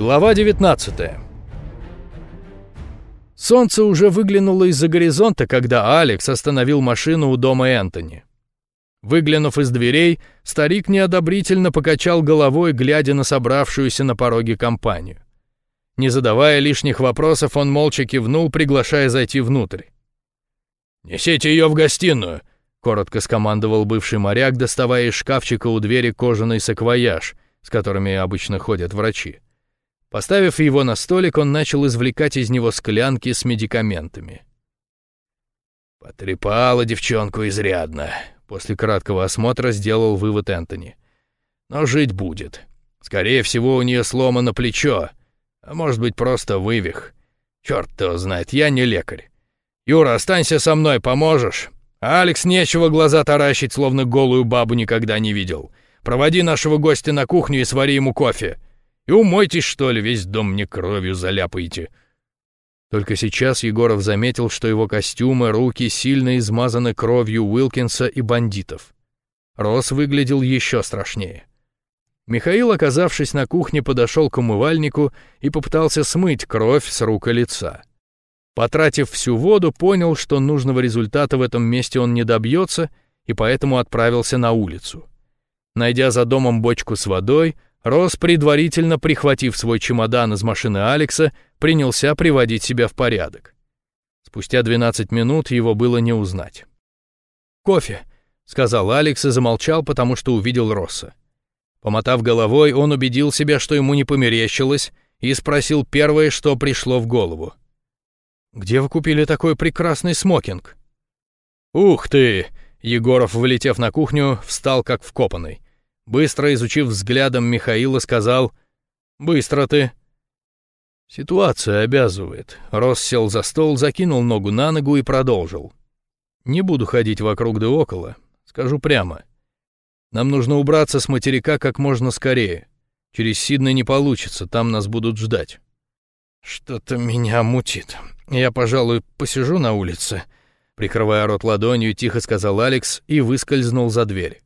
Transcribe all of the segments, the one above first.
Глава 19 Солнце уже выглянуло из-за горизонта, когда Алекс остановил машину у дома Энтони. Выглянув из дверей, старик неодобрительно покачал головой, глядя на собравшуюся на пороге компанию. Не задавая лишних вопросов, он молча кивнул, приглашая зайти внутрь. «Несите ее в гостиную», — коротко скомандовал бывший моряк, доставая из шкафчика у двери кожаный саквояж, с которыми обычно ходят врачи. Поставив его на столик, он начал извлекать из него склянки с медикаментами. «Потрепала девчонку изрядно», — после краткого осмотра сделал вывод Энтони. «Но жить будет. Скорее всего, у нее сломано плечо, а может быть, просто вывих. Черт его знает, я не лекарь. Юра, останься со мной, поможешь? А Алекс нечего глаза таращить, словно голую бабу никогда не видел. Проводи нашего гостя на кухню и свари ему кофе». И умойтесь, что ли, весь дом мне кровью заляпаете». Только сейчас Егоров заметил, что его костюмы, руки сильно измазаны кровью Уилкинса и бандитов. Рос выглядел еще страшнее. Михаил, оказавшись на кухне, подошел к умывальнику и попытался смыть кровь с рук и лица. Потратив всю воду, понял, что нужного результата в этом месте он не добьется, и поэтому отправился на улицу. Найдя за домом бочку с водой, Рос, предварительно прихватив свой чемодан из машины Алекса, принялся приводить себя в порядок. Спустя 12 минут его было не узнать. «Кофе», — сказал Алекс и замолчал, потому что увидел Росса. Помотав головой, он убедил себя, что ему не померещилось, и спросил первое, что пришло в голову. «Где вы купили такой прекрасный смокинг?» «Ух ты!» — Егоров, влетев на кухню, встал как вкопанный. Быстро изучив взглядом Михаила, сказал «Быстро ты». Ситуация обязывает. Рос сел за стол, закинул ногу на ногу и продолжил. «Не буду ходить вокруг да около. Скажу прямо. Нам нужно убраться с материка как можно скорее. Через Сиднey не получится, там нас будут ждать». «Что-то меня мутит. Я, пожалуй, посижу на улице», — прикрывая рот ладонью, тихо сказал Алекс и выскользнул за дверь.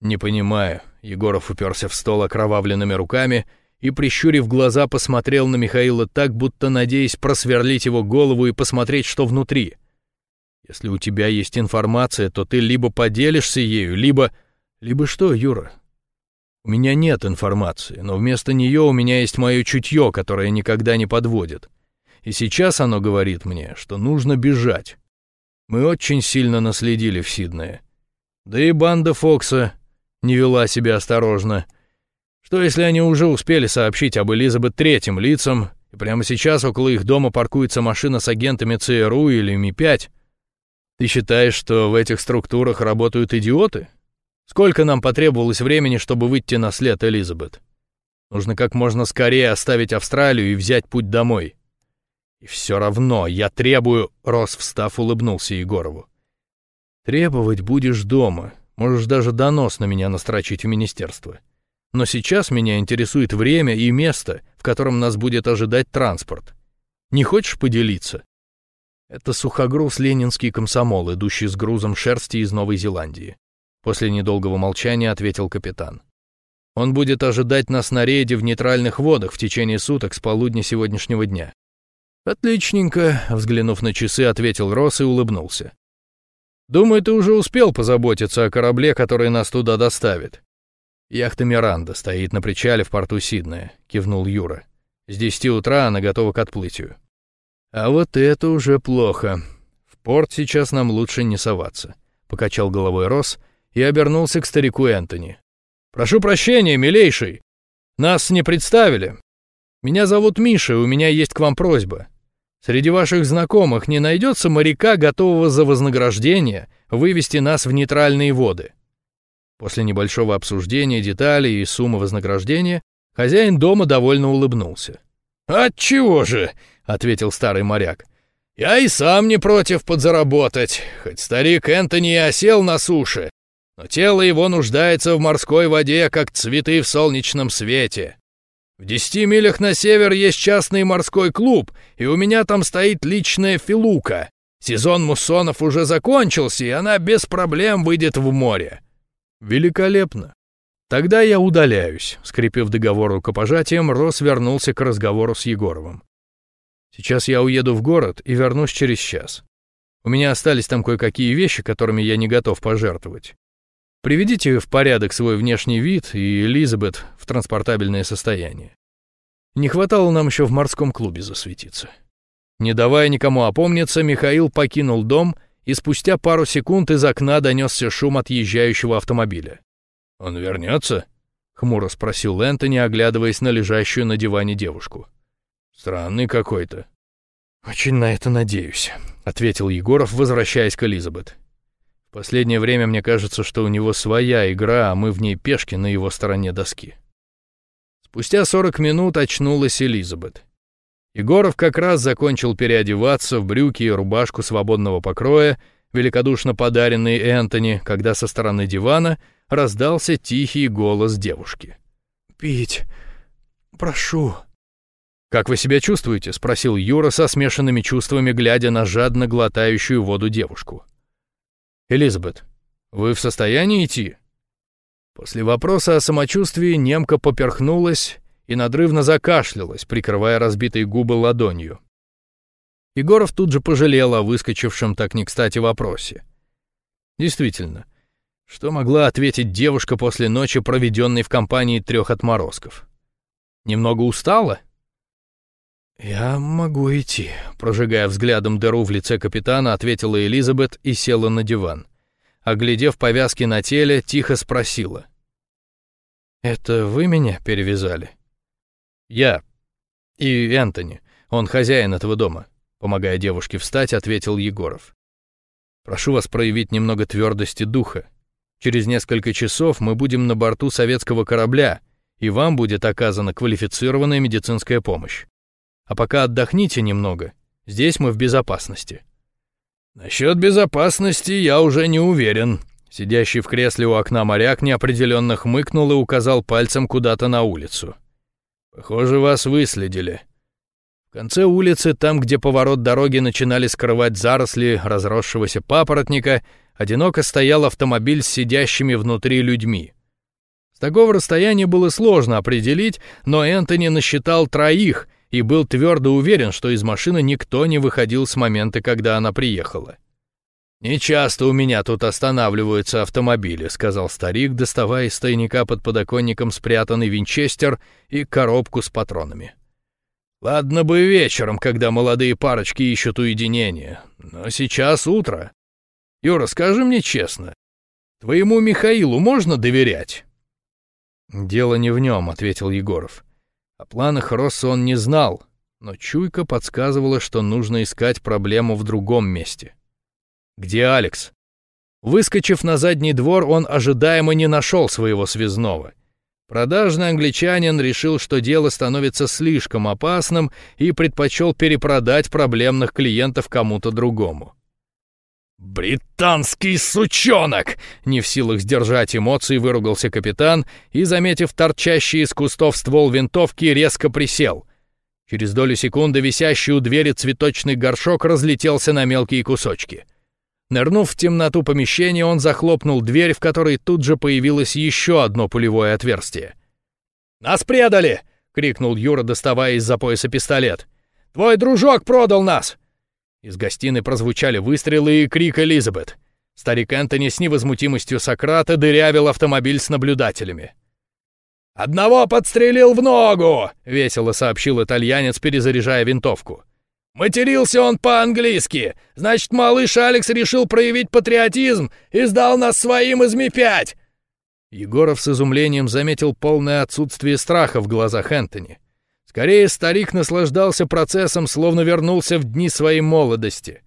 «Не понимаю». Егоров уперся в стол окровавленными руками и, прищурив глаза, посмотрел на Михаила так, будто надеясь просверлить его голову и посмотреть, что внутри. «Если у тебя есть информация, то ты либо поделишься ею, либо...» «Либо что, Юра?» «У меня нет информации, но вместо нее у меня есть мое чутье, которое никогда не подводит. И сейчас оно говорит мне, что нужно бежать. Мы очень сильно наследили в Сиднее. Да и банда Фокса не вела себя осторожно. Что если они уже успели сообщить об Элизабет третьим лицам, и прямо сейчас около их дома паркуется машина с агентами ЦРУ или Ми-5? Ты считаешь, что в этих структурах работают идиоты? Сколько нам потребовалось времени, чтобы выйти на след Элизабет? Нужно как можно скорее оставить Австралию и взять путь домой. И все равно я требую, Рос, встав, улыбнулся Егорову. Требовать будешь дома, Можешь даже донос на меня настрочить в министерство. Но сейчас меня интересует время и место, в котором нас будет ожидать транспорт. Не хочешь поделиться? Это сухогруз ленинский комсомол, идущий с грузом шерсти из Новой Зеландии. После недолгого молчания ответил капитан. Он будет ожидать нас на рейде в нейтральных водах в течение суток с полудня сегодняшнего дня. «Отличненько», — взглянув на часы, ответил Росс и улыбнулся. Думаю, ты уже успел позаботиться о корабле, который нас туда доставит. Яхта «Миранда» стоит на причале в порту Сиднея, кивнул Юра. С десяти утра она готова к отплытию. А вот это уже плохо. В порт сейчас нам лучше не соваться. Покачал головой Росс и обернулся к старику Энтони. Прошу прощения, милейший. Нас не представили. Меня зовут Миша, у меня есть к вам просьба. Среди ваших знакомых не найдется моряка, готового за вознаграждение вывести нас в нейтральные воды. После небольшого обсуждения деталей и суммы вознаграждения хозяин дома довольно улыбнулся. «Отчего же?» — ответил старый моряк. «Я и сам не против подзаработать, хоть старик Энтони и осел на суше, но тело его нуждается в морской воде, как цветы в солнечном свете. В десяти милях на север есть частный морской клуб, и у меня там стоит личная филука. Сезон муссонов уже закончился, и она без проблем выйдет в море». «Великолепно. Тогда я удаляюсь. Скрепив договор рукопожатием, Рос вернулся к разговору с Егоровым. Сейчас я уеду в город и вернусь через час. У меня остались там кое-какие вещи, которыми я не готов пожертвовать. Приведите в порядок свой внешний вид и Элизабет в транспортабельное состояние. Не хватало нам еще в морском клубе засветиться. Не давая никому опомниться, Михаил покинул дом, и спустя пару секунд из окна донесся шум отъезжающего автомобиля. «Он вернется?» — хмуро спросил Энтони, оглядываясь на лежащую на диване девушку. «Странный какой-то». «Очень на это надеюсь», — ответил Егоров, возвращаясь к Элизабет. «В последнее время мне кажется, что у него своя игра, а мы в ней пешки на его стороне доски». Спустя 40 минут очнулась Элизабет. Егоров как раз закончил переодеваться в брюки и рубашку свободного покроя, великодушно подаренные Энтони, когда со стороны дивана раздался тихий голос девушки. «Пить, прошу». «Как вы себя чувствуете?» — спросил Юра со смешанными чувствами, глядя на жадно глотающую воду девушку. «Элизабет, вы в состоянии идти?» После вопроса о самочувствии немка поперхнулась и надрывно закашлялась, прикрывая разбитые губы ладонью. Егоров тут же пожалел о выскочившем так не кстати вопросе. Действительно, что могла ответить девушка после ночи, проведенной в компании трех отморозков? Немного устала? «Я могу идти», — прожигая взглядом дыру в лице капитана, ответила Элизабет и села на диван. Оглядев повязки на теле, тихо спросила. «Это вы меня перевязали?» «Я. И Энтони. Он хозяин этого дома», — помогая девушке встать, ответил Егоров. «Прошу вас проявить немного твердости духа. Через несколько часов мы будем на борту советского корабля, и вам будет оказана квалифицированная медицинская помощь. А пока отдохните немного. Здесь мы в безопасности». «Насчет безопасности я уже не уверен», Сидящий в кресле у окна моряк неопределенно хмыкнул и указал пальцем куда-то на улицу. Похоже, вас выследили. В конце улицы, там, где поворот дороги начинали скрывать заросли разросшегося папоротника, одиноко стоял автомобиль с сидящими внутри людьми. С такого расстояния было сложно определить, но Энтони насчитал троих и был твердо уверен, что из машины никто не выходил с момента, когда она приехала. «Не часто у меня тут останавливаются автомобили», — сказал старик, доставая из тайника под подоконником спрятанный винчестер и коробку с патронами. «Ладно бы вечером, когда молодые парочки ищут уединение, но сейчас утро. Юра, скажи мне честно, твоему Михаилу можно доверять?» «Дело не в нем», — ответил Егоров. О планах Росса он не знал, но чуйка подсказывала, что нужно искать проблему в другом месте. Где Алекс? Выскочив на задний двор, он ожидаемо не нашел своего связного. Продажный англичанин решил, что дело становится слишком опасным и предпочел перепродать проблемных клиентов кому-то другому. «Британский сучонок!» Не в силах сдержать эмоции, выругался капитан и, заметив торчащий из кустов ствол винтовки, резко присел. Через долю секунды висящий у двери цветочный горшок разлетелся на мелкие кусочки — Нырнув в темноту помещения, он захлопнул дверь, в которой тут же появилось еще одно пулевое отверстие. «Нас предали!» — крикнул Юра, доставая из-за пояса пистолет. «Твой дружок продал нас!» Из гостиной прозвучали выстрелы и крик Элизабет. Старик Энтони с невозмутимостью Сократа дырявил автомобиль с наблюдателями. «Одного подстрелил в ногу!» — весело сообщил итальянец, перезаряжая винтовку. Матерился он по-английски. Значит, малыш Алекс решил проявить патриотизм и сдал нас своим из Ми-5. Егоров с изумлением заметил полное отсутствие страха в глазах Энтони. Скорее, старик наслаждался процессом, словно вернулся в дни своей молодости.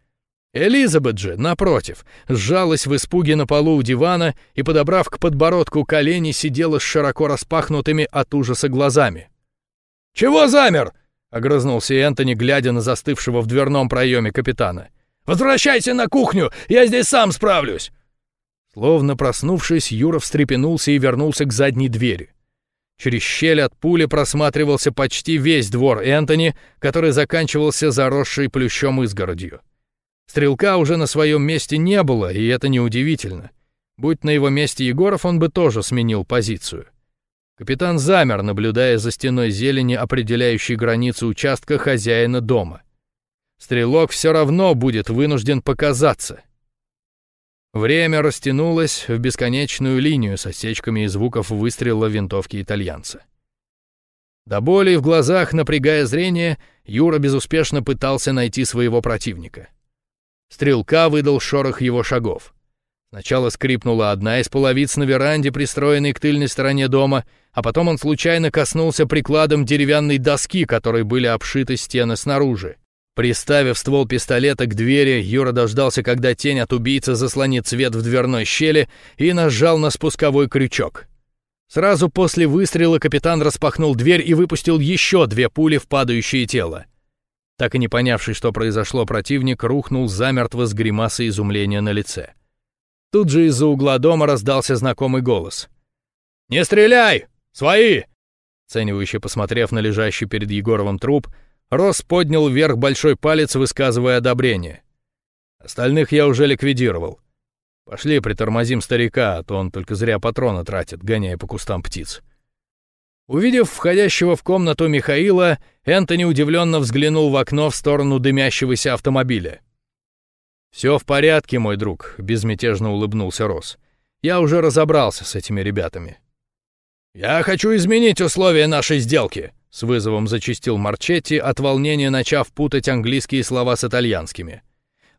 Элизабет же, напротив, сжалась в испуге на полу у дивана и, подобрав к подбородку колени, сидела с широко распахнутыми от ужаса глазами. «Чего замер?» — огрызнулся Энтони, глядя на застывшего в дверном проеме капитана. «Возвращайся на кухню! Я здесь сам справлюсь!» Словно проснувшись, Юра встрепенулся и вернулся к задней двери. Через щель от пули просматривался почти весь двор Энтони, который заканчивался заросшей плющом изгородью. Стрелка уже на своем месте не было, и это неудивительно. Будь на его месте Егоров, он бы тоже сменил позицию. Капитан замер, наблюдая за стеной зелени, определяющей границу участка хозяина дома. Стрелок все равно будет вынужден показаться. Время растянулось в бесконечную линию с осечками и звуков выстрела винтовки итальянца. До боли в глазах, напрягая зрение, Юра безуспешно пытался найти своего противника. Стрелка выдал шорох его шагов. Сначала скрипнула одна из половиц на веранде, пристроенной к тыльной стороне дома, а потом он случайно коснулся прикладом деревянной доски, которой были обшиты стены снаружи. Приставив ствол пистолета к двери, Юра дождался, когда тень от убийцы заслонит свет в дверной щели и нажал на спусковой крючок. Сразу после выстрела капитан распахнул дверь и выпустил еще две пули в падающее тело. Так и не понявший, что произошло, противник рухнул замертво с гримасой изумления на лице. Тут же из-за угла дома раздался знакомый голос. «Не стреляй! Свои!» Ценивающе посмотрев на лежащий перед Егоровым труп, Рос поднял вверх большой палец, высказывая одобрение. «Остальных я уже ликвидировал. Пошли притормозим старика, а то он только зря патроны тратит, гоняя по кустам птиц». Увидев входящего в комнату Михаила, Энтони удивленно взглянул в окно в сторону дымящегося автомобиля. «Все в порядке, мой друг», — безмятежно улыбнулся Рос. «Я уже разобрался с этими ребятами». «Я хочу изменить условия нашей сделки», — с вызовом зачистил Марчетти, от волнения начав путать английские слова с итальянскими.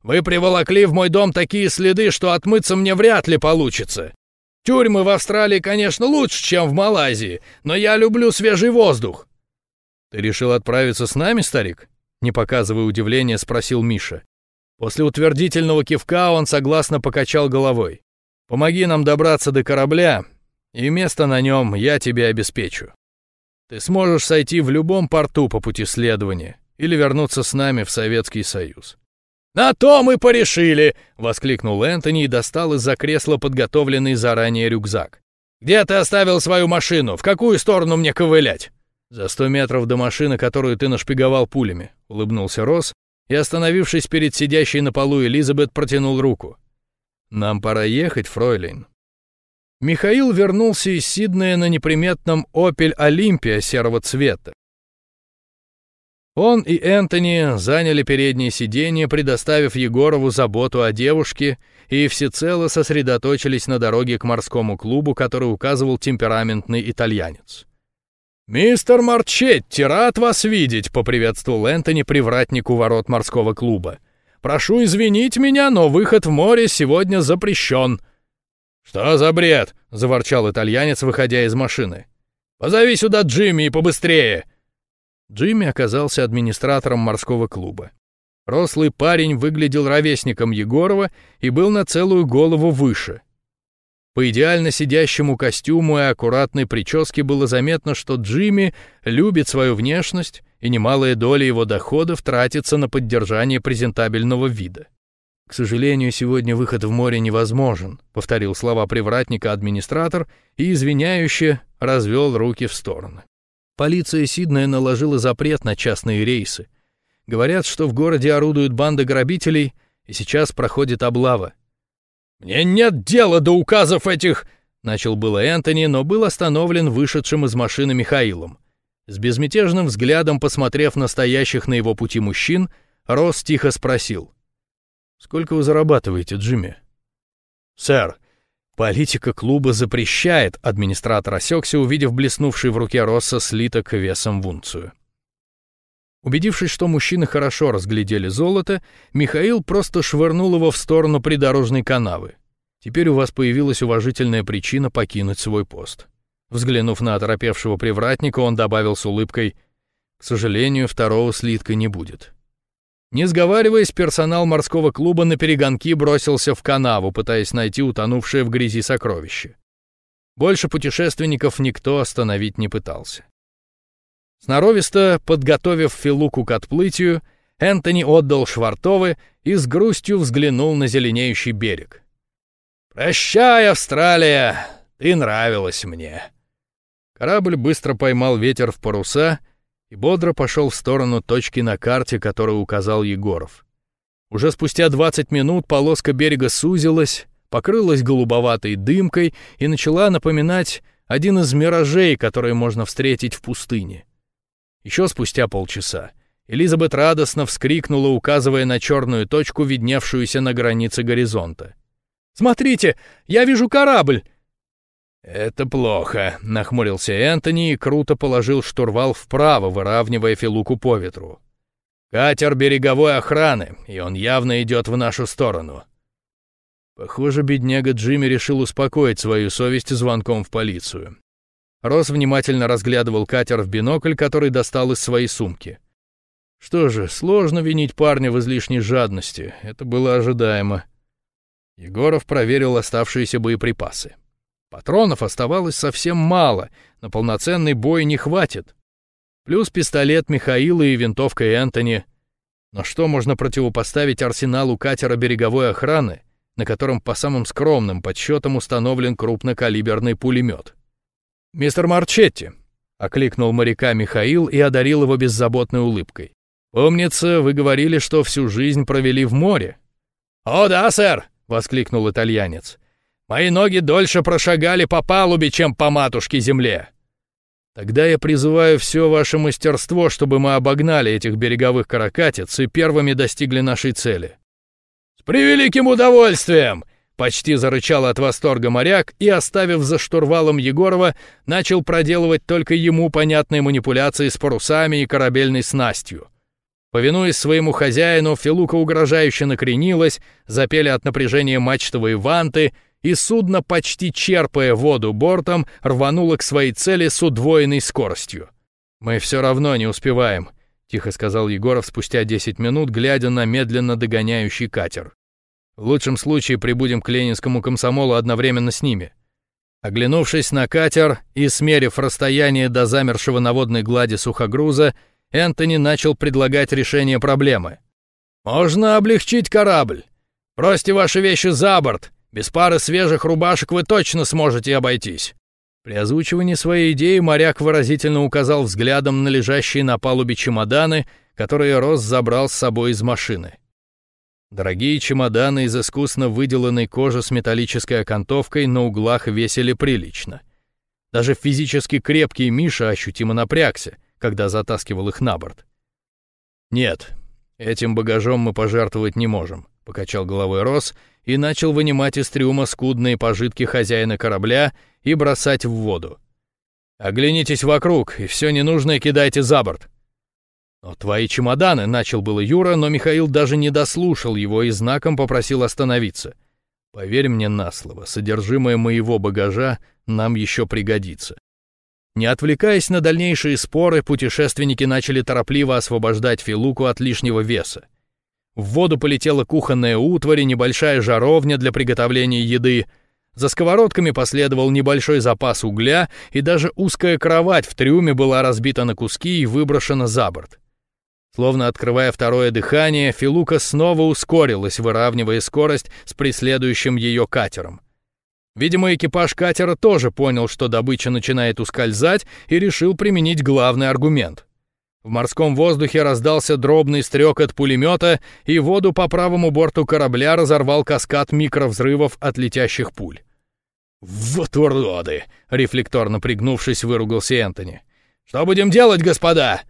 «Вы приволокли в мой дом такие следы, что отмыться мне вряд ли получится. Тюрьмы в Австралии, конечно, лучше, чем в Малайзии, но я люблю свежий воздух». «Ты решил отправиться с нами, старик?» Не показывая удивления, спросил Миша. После утвердительного кивка он согласно покачал головой. «Помоги нам добраться до корабля, и место на нем я тебе обеспечу. Ты сможешь сойти в любом порту по пути следования или вернуться с нами в Советский Союз». «На то мы порешили!» — воскликнул Энтони и достал из-за кресла подготовленный заранее рюкзак. «Где ты оставил свою машину? В какую сторону мне ковылять?» «За сто метров до машины, которую ты нашпиговал пулями», — улыбнулся Росс и, остановившись перед сидящей на полу Элизабет, протянул руку. «Нам пора ехать, фройлейн». Михаил вернулся из Сиднея на неприметном «Опель Олимпия» серого цвета. Он и Энтони заняли переднее сиденье, предоставив Егорову заботу о девушке, и всецело сосредоточились на дороге к морскому клубу, который указывал темпераментный итальянец. «Мистер Марчетти, рад вас видеть!» — поприветствовал Энтони привратнику ворот морского клуба. «Прошу извинить меня, но выход в море сегодня запрещен». «Что за бред?» — заворчал итальянец, выходя из машины. «Позови сюда Джимми и побыстрее!» Джимми оказался администратором морского клуба. Рослый парень выглядел ровесником Егорова и был на целую голову выше — по идеально сидящему костюму и аккуратной прическе было заметно, что Джимми любит свою внешность, и немалая доля его доходов тратится на поддержание презентабельного вида. «К сожалению, сегодня выход в море невозможен», — повторил слова привратника администратор и, извиняюще, развел руки в стороны. Полиция Сиднея наложила запрет на частные рейсы. Говорят, что в городе орудуют банды грабителей, и сейчас проходит облава. «Мне нет дела до указов этих...» Начал было Энтони, но был остановлен вышедшим из машины Михаилом. С безмятежным взглядом, посмотрев на стоящих на его пути мужчин, Росс тихо спросил. «Сколько вы зарабатываете, Джимми?» «Сэр, политика клуба запрещает», — администратор осекся, увидев блеснувший в руке Росса слиток весом в унцию. Убедившись, что мужчины хорошо разглядели золото, Михаил просто швырнул его в сторону придорожной канавы. Теперь у вас появилась уважительная причина покинуть свой пост. Взглянув на оторопевшего привратника, он добавил с улыбкой, «К сожалению, второго слитка не будет». Не сговариваясь, персонал морского клуба на перегонки бросился в канаву, пытаясь найти утонувшее в грязи сокровище. Больше путешественников никто остановить не пытался. Сноровисто подготовив Филуку к отплытию, Энтони отдал Швартовы и с грустью взглянул на зеленеющий берег. «Прощай, Австралия! Ты нравилась мне!» Корабль быстро поймал ветер в паруса и бодро пошел в сторону точки на карте, которую указал Егоров. Уже спустя 20 минут полоска берега сузилась, покрылась голубоватой дымкой и начала напоминать один из миражей, которые можно встретить в пустыне. Еще спустя полчаса Элизабет радостно вскрикнула, указывая на черную точку, видневшуюся на границе горизонта. «Смотрите, я вижу корабль!» «Это плохо», — нахмурился Энтони и круто положил штурвал вправо, выравнивая Филуку по ветру. «Катер береговой охраны, и он явно идет в нашу сторону». Похоже, бедняга Джимми решил успокоить свою совесть звонком в полицию. Росс внимательно разглядывал катер в бинокль, который достал из своей сумки. Что же, сложно винить парня в излишней жадности, это было ожидаемо. Егоров проверил оставшиеся боеприпасы. Патронов оставалось совсем мало, на полноценный бой не хватит. Плюс пистолет Михаила и винтовка Энтони. Но что можно противопоставить арсеналу катера береговой охраны, на котором по самым скромным подсчетам установлен крупнокалиберный пулемет? «Мистер Марчетти», — окликнул моряка Михаил и одарил его беззаботной улыбкой. «Помнится, вы говорили, что всю жизнь провели в море». «О да, сэр!» — воскликнул итальянец. «Мои ноги дольше прошагали по палубе, чем по матушке земле». «Тогда я призываю все ваше мастерство, чтобы мы обогнали этих береговых каракатиц и первыми достигли нашей цели». «С превеликим удовольствием!» Почти зарычал от восторга моряк и, оставив за штурвалом Егорова, начал проделывать только ему понятные манипуляции с парусами и корабельной снастью. Повинуясь своему хозяину, Филука угрожающе накренилась, запели от напряжения мачтовые ванты, и судно, почти черпая воду бортом, рвануло к своей цели с удвоенной скоростью. «Мы все равно не успеваем», — тихо сказал Егоров спустя 10 минут, глядя на медленно догоняющий катер. «В лучшем случае прибудем к ленинскому комсомолу одновременно с ними». Оглянувшись на катер и смерив расстояние до замершего на водной глади сухогруза, Энтони начал предлагать решение проблемы. «Можно облегчить корабль. Бросьте ваши вещи за борт. Без пары свежих рубашек вы точно сможете обойтись». При озвучивании своей идеи моряк выразительно указал взглядом на лежащие на палубе чемоданы, которые Рос забрал с собой из машины. Дорогие чемоданы из искусно выделанной кожи с металлической окантовкой на углах весили прилично. Даже физически крепкий Миша ощутимо напрягся, когда затаскивал их на борт. «Нет, этим багажом мы пожертвовать не можем», — покачал головой Рос и начал вынимать из трюма скудные пожитки хозяина корабля и бросать в воду. «Оглянитесь вокруг, и все ненужное кидайте за борт». «Но твои чемоданы», — начал было Юра, но Михаил даже не дослушал его и знаком попросил остановиться. «Поверь мне на слово, содержимое моего багажа нам еще пригодится». Не отвлекаясь на дальнейшие споры, путешественники начали торопливо освобождать Филуку от лишнего веса. В воду полетела кухонная утварь и небольшая жаровня для приготовления еды. За сковородками последовал небольшой запас угля, и даже узкая кровать в трюме была разбита на куски и выброшена за борт. Словно открывая второе дыхание, Филука снова ускорилась, выравнивая скорость с преследующим ее катером. Видимо, экипаж катера тоже понял, что добыча начинает ускользать, и решил применить главный аргумент. В морском воздухе раздался дробный стрекот пулемета, и воду по правому борту корабля разорвал каскад микровзрывов от летящих пуль. «Вот уроды!» — рефлекторно пригнувшись, выругался Энтони. «Что будем делать, господа?»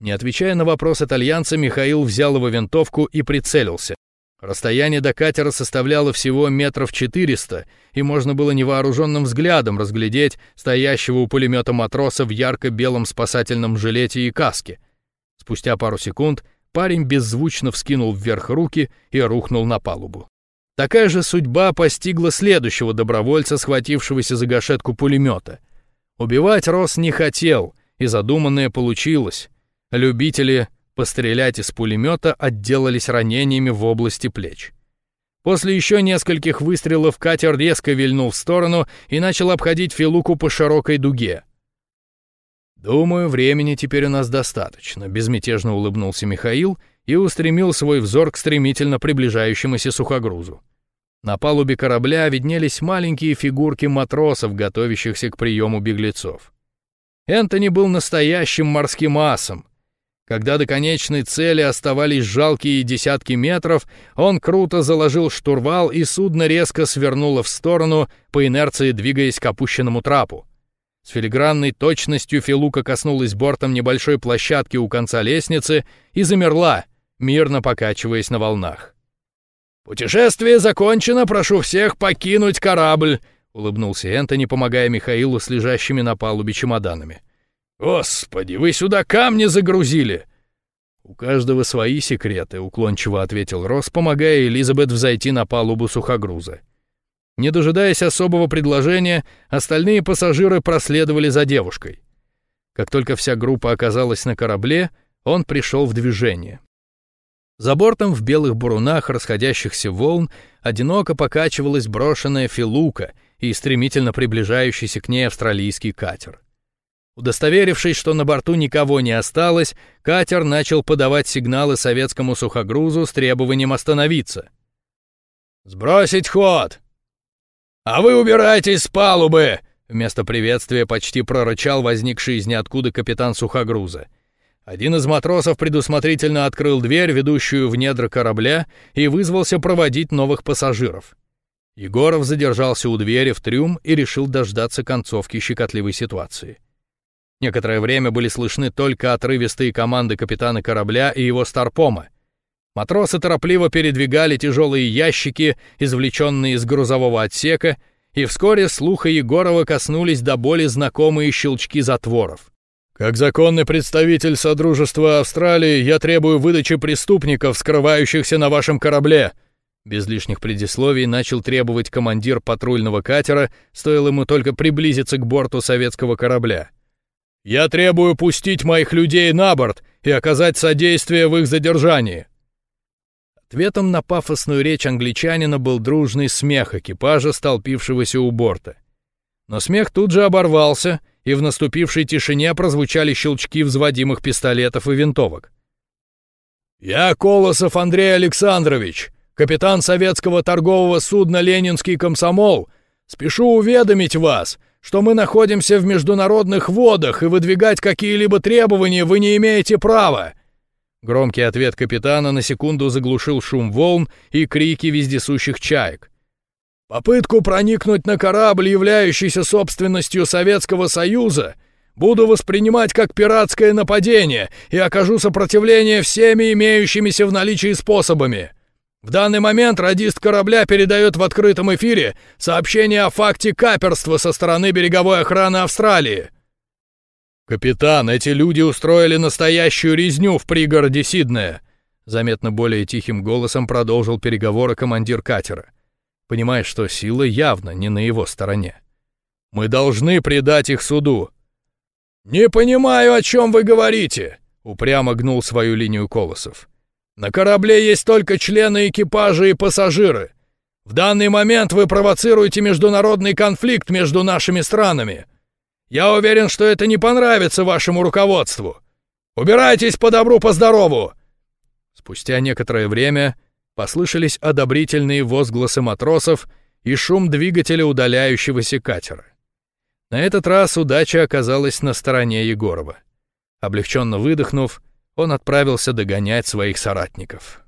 Не отвечая на вопрос итальянца, Михаил взял его винтовку и прицелился. Расстояние до катера составляло всего метров четыреста, и можно было невооруженным взглядом разглядеть стоящего у пулемета матроса в ярко-белом спасательном жилете и каске. Спустя пару секунд парень беззвучно вскинул вверх руки и рухнул на палубу. Такая же судьба постигла следующего добровольца, схватившегося за гашетку пулемета. Убивать Рос не хотел, и задуманное получилось. Любители пострелять из пулемета отделались ранениями в области плеч. После еще нескольких выстрелов катер резко вильнул в сторону и начал обходить Филуку по широкой дуге. «Думаю, времени теперь у нас достаточно», — безмятежно улыбнулся Михаил и устремил свой взор к стремительно приближающемуся сухогрузу. На палубе корабля виднелись маленькие фигурки матросов, готовящихся к приему беглецов. Энтони был настоящим морским асом, когда до конечной цели оставались жалкие десятки метров, он круто заложил штурвал, и судно резко свернуло в сторону, по инерции двигаясь к опущенному трапу. С филигранной точностью Филука коснулась бортом небольшой площадки у конца лестницы и замерла, мирно покачиваясь на волнах. «Путешествие закончено, прошу всех покинуть корабль», — улыбнулся Энтони, помогая Михаилу с лежащими на палубе чемоданами. «Господи, вы сюда камни загрузили!» «У каждого свои секреты», — уклончиво ответил Росс, помогая Элизабет взойти на палубу сухогруза. Не дожидаясь особого предложения, остальные пассажиры проследовали за девушкой. Как только вся группа оказалась на корабле, он пришел в движение. За бортом в белых бурунах расходящихся волн одиноко покачивалась брошенная филука и стремительно приближающийся к ней австралийский катер. Удостоверившись, что на борту никого не осталось, катер начал подавать сигналы советскому сухогрузу с требованием остановиться. «Сбросить ход! А вы убирайтесь с палубы!» Вместо приветствия почти прорычал возникший из ниоткуда капитан сухогруза. Один из матросов предусмотрительно открыл дверь, ведущую в недра корабля, и вызвался проводить новых пассажиров. Егоров задержался у двери в трюм и решил дождаться концовки щекотливой ситуации. Некоторое время были слышны только отрывистые команды капитана корабля и его старпома. Матросы торопливо передвигали тяжелые ящики, извлеченные из грузового отсека, и вскоре слуха Егорова коснулись до боли знакомые щелчки затворов. «Как законный представитель Содружества Австралии, я требую выдачи преступников, скрывающихся на вашем корабле», без лишних предисловий начал требовать командир патрульного катера, стоило ему только приблизиться к борту советского корабля. Я требую пустить моих людей на борт и оказать содействие в их задержании». Ответом на пафосную речь англичанина был дружный смех экипажа, столпившегося у борта. Но смех тут же оборвался, и в наступившей тишине прозвучали щелчки взводимых пистолетов и винтовок. «Я Колосов Андрей Александрович, капитан советского торгового судна «Ленинский комсомол», спешу уведомить вас, что мы находимся в международных водах и выдвигать какие-либо требования вы не имеете права!» Громкий ответ капитана на секунду заглушил шум волн и крики вездесущих чаек. «Попытку проникнуть на корабль, являющийся собственностью Советского Союза, буду воспринимать как пиратское нападение и окажу сопротивление всеми имеющимися в наличии способами. В данный момент радист корабля передает в открытом эфире сообщение о факте каперства со стороны береговой охраны Австралии. «Капитан, эти люди устроили настоящую резню в пригороде Сиднея», заметно более тихим голосом продолжил переговоры командир катера, понимая, что сила явно не на его стороне. «Мы должны предать их суду». «Не понимаю, о чем вы говорите», — упрямо гнул свою линию Колосов. На корабле есть только члены экипажа и пассажиры. В данный момент вы провоцируете международный конфликт между нашими странами. Я уверен, что это не понравится вашему руководству. Убирайтесь по добру, по здорову!» Спустя некоторое время послышались одобрительные возгласы матросов и шум двигателя удаляющегося катера. На этот раз удача оказалась на стороне Егорова. Облегченно выдохнув, он отправился догонять своих соратников.